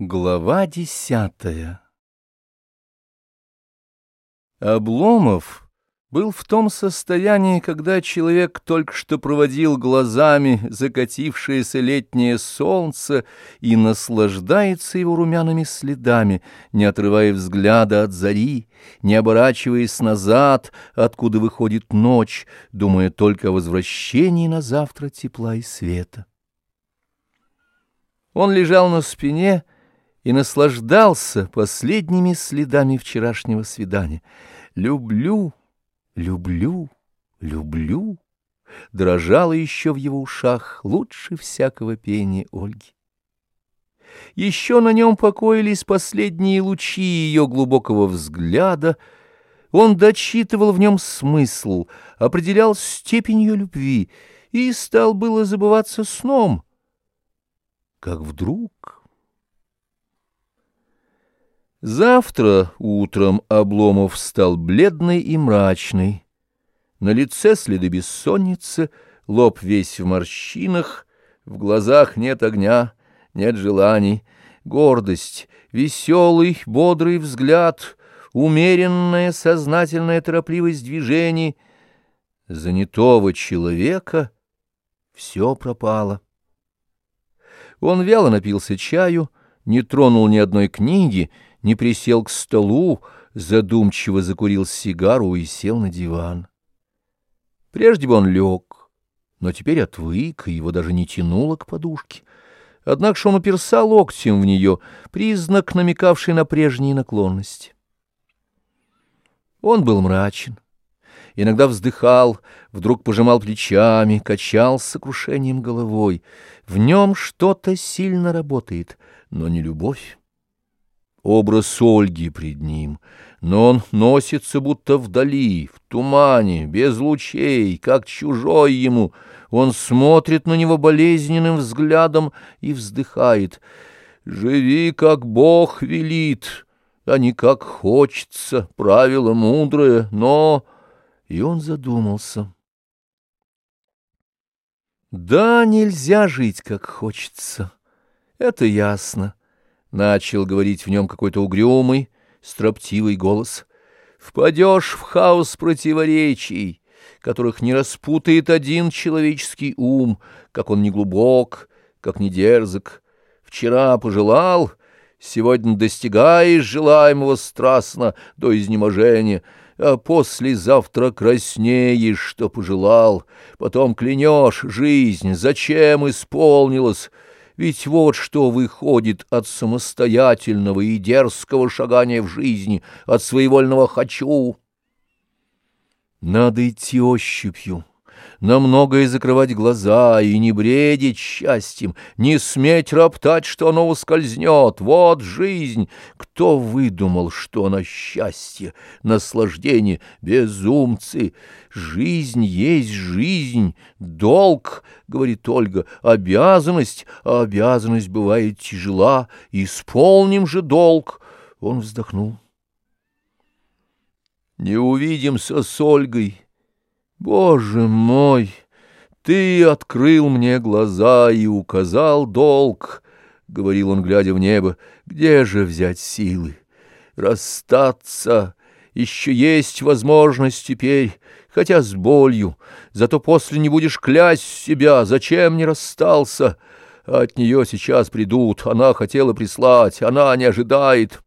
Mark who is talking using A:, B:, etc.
A: Глава десятая Обломов был в том состоянии, когда человек только что проводил глазами закатившееся летнее солнце и наслаждается его румяными следами, не отрывая взгляда от зари, не оборачиваясь назад, откуда выходит ночь, думая только о возвращении на завтра тепла и света. Он лежал на спине, и наслаждался последними следами вчерашнего свидания. «Люблю, люблю, люблю» дрожало еще в его ушах лучше всякого пения Ольги. Еще на нем покоились последние лучи ее глубокого взгляда, он дочитывал в нем смысл, определял степень ее любви и стал было забываться сном, как вдруг... Завтра утром Обломов стал бледный и мрачный. На лице следы бессонницы, лоб весь в морщинах, в глазах нет огня, нет желаний, гордость, веселый, бодрый взгляд, умеренная, сознательная торопливость движений. Занятого человека все пропало. Он вяло напился чаю, не тронул ни одной книги, не присел к столу, задумчиво закурил сигару и сел на диван. Прежде бы он лег, но теперь отвык, и его даже не тянуло к подушке. Однако же он уперся локтем в нее, признак, намекавший на прежние наклонности. Он был мрачен, иногда вздыхал, вдруг пожимал плечами, качал с сокрушением головой. В нем что-то сильно работает, но не любовь образ Ольги пред ним, но он носится будто вдали, в тумане, без лучей, как чужой ему. Он смотрит на него болезненным взглядом и вздыхает. «Живи, как Бог велит, а не как хочется, правило мудрое, но...» И он задумался. «Да, нельзя жить, как хочется, это ясно». Начал говорить в нем какой-то угрюмый, строптивый голос. «Впадешь в хаос противоречий, которых не распутает один человеческий ум, как он не глубок, как не дерзок. Вчера пожелал, сегодня достигаешь желаемого страстно до изнеможения» а послезавтра краснеешь, что пожелал, потом клянешь жизнь, зачем исполнилась, ведь вот что выходит от самостоятельного и дерзкого шагания в жизни, от своевольного «хочу». Надо идти ощупью на многое закрывать глаза и не бредить счастьем, не сметь роптать, что оно ускользнет. Вот жизнь! Кто выдумал, что она счастье, наслаждение, безумцы? Жизнь есть жизнь, долг, — говорит Ольга, — обязанность, а обязанность бывает тяжела, исполним же долг. Он вздохнул. Не увидимся с Ольгой, — Боже мой, ты открыл мне глаза и указал долг, — говорил он, глядя в небо, — где же взять силы? Расстаться еще есть возможность теперь, хотя с болью, зато после не будешь клясть себя, зачем не расстался. От нее сейчас придут, она хотела прислать, она не ожидает».